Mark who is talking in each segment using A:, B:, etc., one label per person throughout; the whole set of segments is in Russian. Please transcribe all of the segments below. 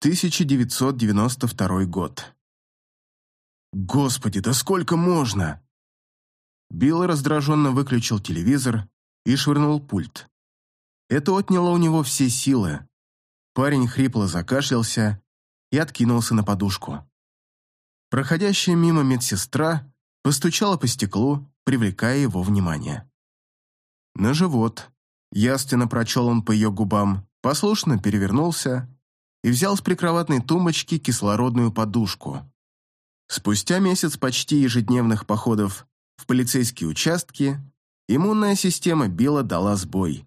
A: 1992 год. Господи, да сколько можно? Билл раздраженно выключил телевизор и швырнул пульт. Это отняло у него все силы. Парень хрипло закашлялся и откинулся на подушку. Проходящая мимо медсестра постучала по стеклу, привлекая его внимание. На живот. Ясно прочел он по ее губам, послушно перевернулся и взял с прикроватной тумбочки кислородную подушку. Спустя месяц почти ежедневных походов в полицейские участки иммунная система Билла дала сбой,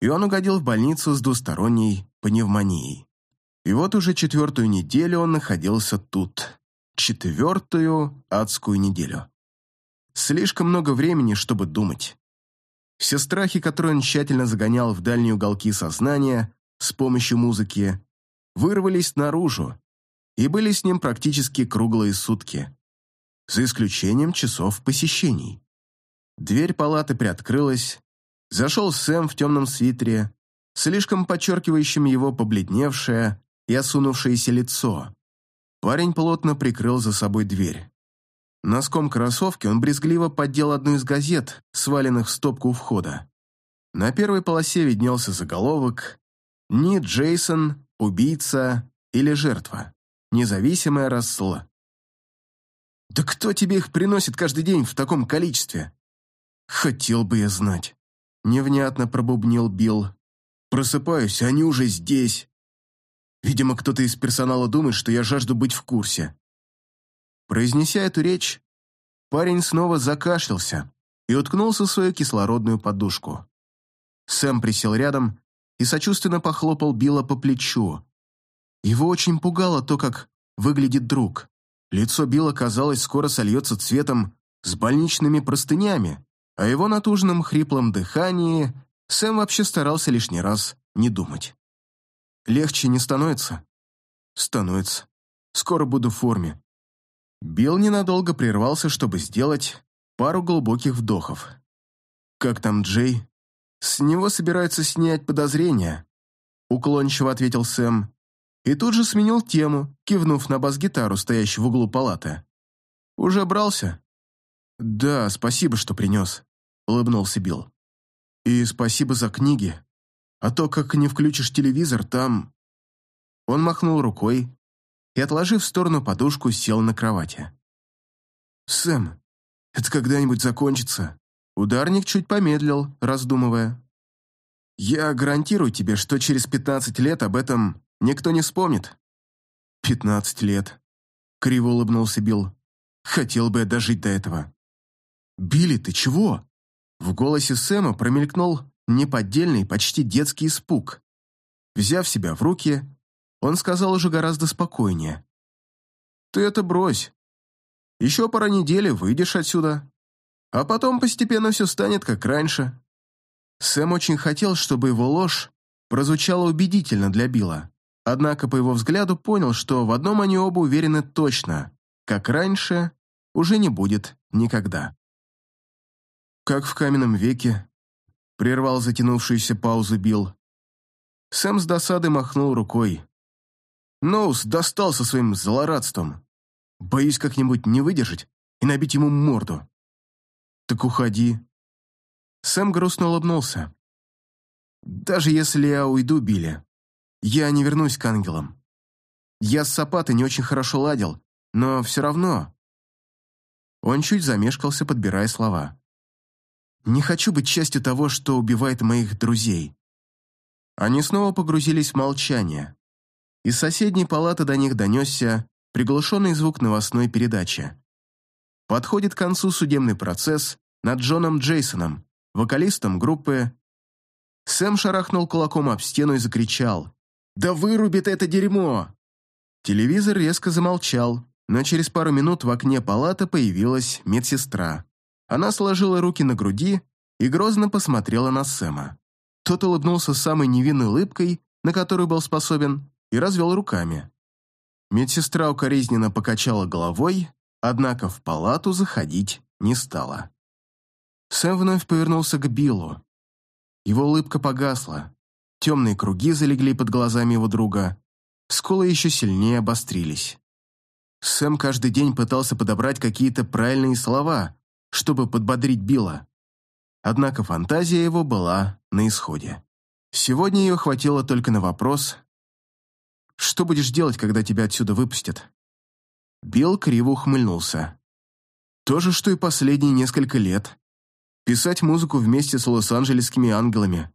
A: и он угодил в больницу с двусторонней пневмонией. И вот уже четвертую неделю он находился тут. Четвертую адскую неделю. Слишком много времени, чтобы думать. Все страхи, которые он тщательно загонял в дальние уголки сознания с помощью музыки, вырвались наружу и были с ним практически круглые сутки, за исключением часов посещений. Дверь палаты приоткрылась, зашел Сэм в темном свитере, слишком подчеркивающим его побледневшее и осунувшееся лицо. Парень плотно прикрыл за собой дверь. Носком кроссовки он брезгливо поддел одну из газет, сваленных в стопку у входа. На первой полосе виднелся заголовок «Ни Джейсон, убийца или жертва. Независимая рассла». «Да кто тебе их приносит каждый день в таком количестве?» «Хотел бы я знать», — невнятно пробубнил Билл. «Просыпаюсь, они уже здесь. Видимо, кто-то из персонала думает, что я жажду быть в курсе». Произнеся эту речь, парень снова закашлялся и уткнулся в свою кислородную подушку. Сэм присел рядом и сочувственно похлопал Билла по плечу. Его очень пугало то, как выглядит друг. Лицо Билла, казалось, скоро сольется цветом с больничными простынями, а его натужном хриплом дыхании Сэм вообще старался лишний раз не думать. «Легче не становится?» «Становится. Скоро буду в форме». Билл ненадолго прервался, чтобы сделать пару глубоких вдохов. «Как там Джей?» «С него собираются снять подозрения», — уклончиво ответил Сэм, и тут же сменил тему, кивнув на бас-гитару, стоящую в углу палаты. «Уже брался?» «Да, спасибо, что принес», — улыбнулся Билл. «И спасибо за книги. А то, как не включишь телевизор, там...» Он махнул рукой и, отложив в сторону подушку, сел на кровати. «Сэм, это когда-нибудь закончится?» Ударник чуть помедлил, раздумывая. «Я гарантирую тебе, что через пятнадцать лет об этом никто не вспомнит». «Пятнадцать лет», — криво улыбнулся Билл. «Хотел бы я дожить до этого». «Билли, ты чего?» В голосе Сэма промелькнул неподдельный, почти детский испуг. Взяв себя в руки, он сказал уже гораздо спокойнее. «Ты это брось. Еще пара недель выйдешь отсюда, а потом постепенно все станет как раньше. Сэм очень хотел, чтобы его ложь прозвучала убедительно для Билла. Однако, по его взгляду, понял, что в одном они оба уверены точно. Как раньше, уже не будет никогда. Как в каменном веке, прервал затянувшуюся паузу Билл. Сэм с досады махнул рукой. Ноус достал со своим злорадством. Боюсь как-нибудь не выдержать и набить ему морду. «Так уходи». Сэм грустно улыбнулся. «Даже если я уйду, Билли, я не вернусь к ангелам. Я с Сапатой не очень хорошо ладил, но все равно...» Он чуть замешкался, подбирая слова. «Не хочу быть частью того, что убивает моих друзей». Они снова погрузились в молчание. Из соседней палаты до них донесся приглушенный звук новостной передачи. Подходит к концу судебный процесс над Джоном Джейсоном, вокалистом группы. Сэм шарахнул кулаком об стену и закричал. «Да вырубит это дерьмо!» Телевизор резко замолчал, но через пару минут в окне палаты появилась медсестра. Она сложила руки на груди и грозно посмотрела на Сэма. Тот улыбнулся самой невинной улыбкой, на которую был способен, и развел руками. Медсестра укоризненно покачала головой, однако в палату заходить не стала. Сэм вновь повернулся к Биллу. Его улыбка погасла. Темные круги залегли под глазами его друга. скулы еще сильнее обострились. Сэм каждый день пытался подобрать какие-то правильные слова, чтобы подбодрить Билла. Однако фантазия его была на исходе. Сегодня ее хватило только на вопрос «Что будешь делать, когда тебя отсюда выпустят?» Билл криво ухмыльнулся. «То же, что и последние несколько лет. Писать музыку вместе с лос-анджелесскими ангелами.